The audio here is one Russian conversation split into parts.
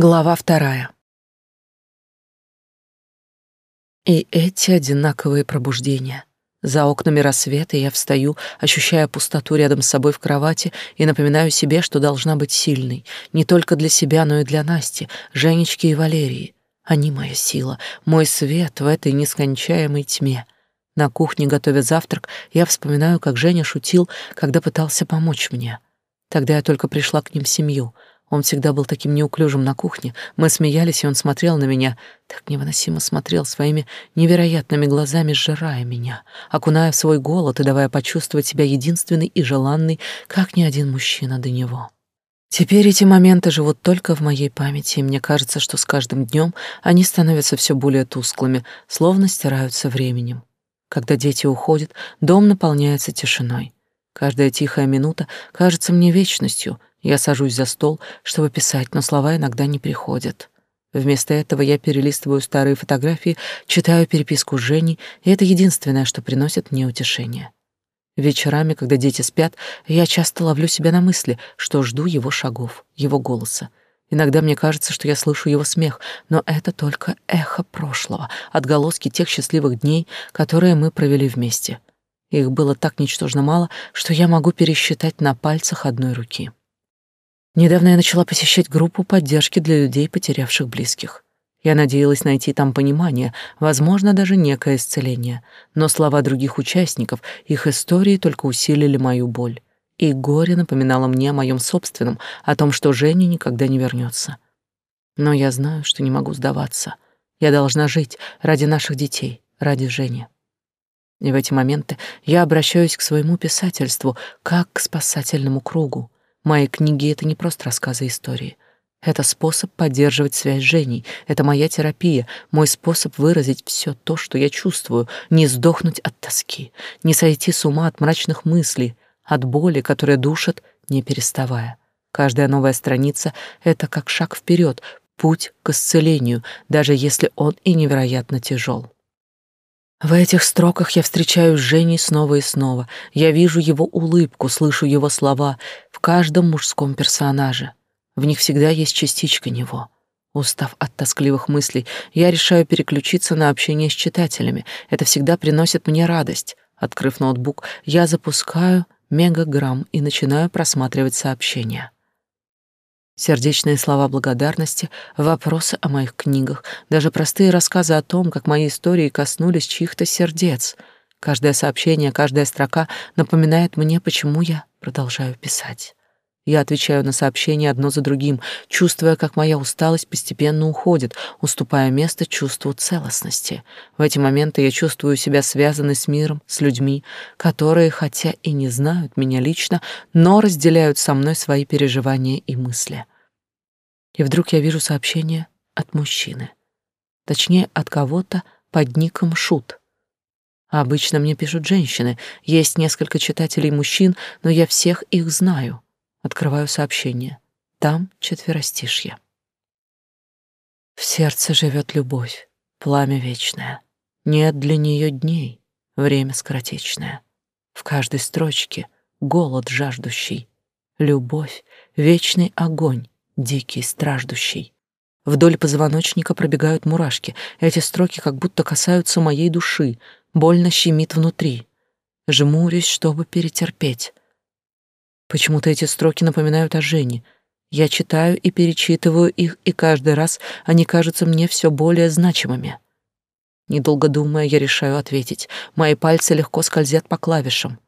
Глава вторая. И эти одинаковые пробуждения. За окнами рассвета я встаю, ощущая пустоту рядом с собой в кровати и напоминаю себе, что должна быть сильной, не только для себя, но и для Насти, Женечки и Валерии. Они моя сила, мой свет в этой нескончаемой тьме. На кухне, готовя завтрак, я вспоминаю, как Женя шутил, когда пытался помочь мне. Тогда я только пришла к ним в семью — он всегда был таким неуклюжим на кухне. Мы смеялись, и он смотрел на меня, так невыносимо смотрел своими невероятными глазами, сжирая меня, окуная в свой голод и давая почувствовать себя единственной и желанной, как ни один мужчина до него. Теперь эти моменты живут только в моей памяти, и мне кажется, что с каждым днем они становятся все более тусклыми, словно стираются временем. Когда дети уходят, дом наполняется тишиной. Каждая тихая минута кажется мне вечностью — я сажусь за стол, чтобы писать, но слова иногда не приходят. Вместо этого я перелистываю старые фотографии, читаю переписку с Женей, и это единственное, что приносит мне утешение. Вечерами, когда дети спят, я часто ловлю себя на мысли, что жду его шагов, его голоса. Иногда мне кажется, что я слышу его смех, но это только эхо прошлого, отголоски тех счастливых дней, которые мы провели вместе. Их было так ничтожно мало, что я могу пересчитать на пальцах одной руки. Недавно я начала посещать группу поддержки для людей, потерявших близких. Я надеялась найти там понимание, возможно, даже некое исцеление, но слова других участников, их истории только усилили мою боль. И горе напоминало мне о моем собственном, о том, что Женя никогда не вернется. Но я знаю, что не могу сдаваться. Я должна жить ради наших детей, ради Жени. И в эти моменты я обращаюсь к своему писательству, как к спасательному кругу. Мои книги — это не просто рассказы истории. Это способ поддерживать связь с Женей. Это моя терапия, мой способ выразить все то, что я чувствую, не сдохнуть от тоски, не сойти с ума от мрачных мыслей, от боли, которая душит, не переставая. Каждая новая страница — это как шаг вперед, путь к исцелению, даже если он и невероятно тяжел. В этих строках я встречаюсь с Женей снова и снова. Я вижу его улыбку, слышу его слова в каждом мужском персонаже. В них всегда есть частичка него. Устав от тоскливых мыслей, я решаю переключиться на общение с читателями. Это всегда приносит мне радость. Открыв ноутбук, я запускаю мегаграмм и начинаю просматривать сообщения. Сердечные слова благодарности, вопросы о моих книгах, даже простые рассказы о том, как мои истории коснулись чьих-то сердец. Каждое сообщение, каждая строка напоминает мне, почему я продолжаю писать. Я отвечаю на сообщения одно за другим, чувствуя, как моя усталость постепенно уходит, уступая место чувству целостности. В эти моменты я чувствую себя связанной с миром, с людьми, которые, хотя и не знают меня лично, но разделяют со мной свои переживания и мысли. И вдруг я вижу сообщение от мужчины. Точнее, от кого-то под ником Шут. Обычно мне пишут женщины. Есть несколько читателей мужчин, но я всех их знаю. Открываю сообщение. Там четверостишье. В сердце живет любовь, пламя вечное. Нет для нее дней, время скоротечное. В каждой строчке голод жаждущий. Любовь — вечный огонь, дикий, страждущий. Вдоль позвоночника пробегают мурашки. Эти строки как будто касаются моей души, больно щемит внутри. Жмурюсь, чтобы перетерпеть. Почему-то эти строки напоминают о Жене. Я читаю и перечитываю их, и каждый раз они кажутся мне все более значимыми. Недолго думая, я решаю ответить. Мои пальцы легко скользят по клавишам.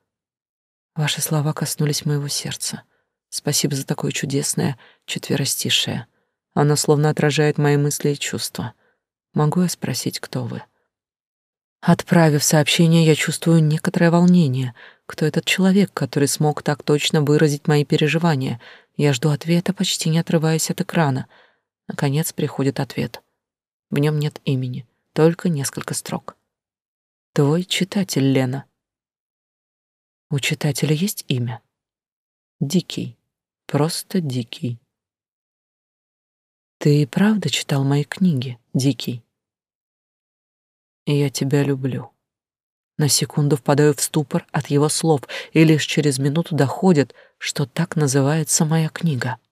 Ваши слова коснулись моего сердца. Спасибо за такое чудесное четверостишее. Оно словно отражает мои мысли и чувства. Могу я спросить, кто вы? Отправив сообщение, я чувствую некоторое волнение. Кто этот человек, который смог так точно выразить мои переживания? Я жду ответа, почти не отрываясь от экрана. Наконец приходит ответ. В нем нет имени, только несколько строк. Твой читатель, Лена. У читателя есть имя? Дикий. Просто Дикий. Ты правда читал мои книги, Дикий? И я тебя люблю. На секунду впадаю в ступор от его слов, и лишь через минуту доходит, что так называется моя книга —